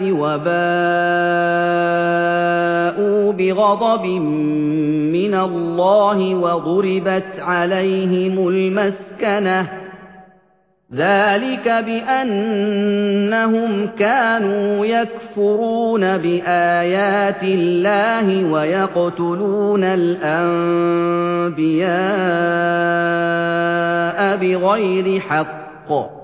وَبَاءُوا بِغَضَبٍ مِّنَ اللَّهِ وَضُرِبَتْ عَلَيْهِمُ الْمَسْكَنَةُ. ذَلِكَ بِأَنَّهُمْ كَانُوا يَكْفُرُونَ بِآيَاتِ اللَّهِ وَيَقْتُلُونَ الْأَنبِيَاءَ بِغَيْرِ حَقٍّ.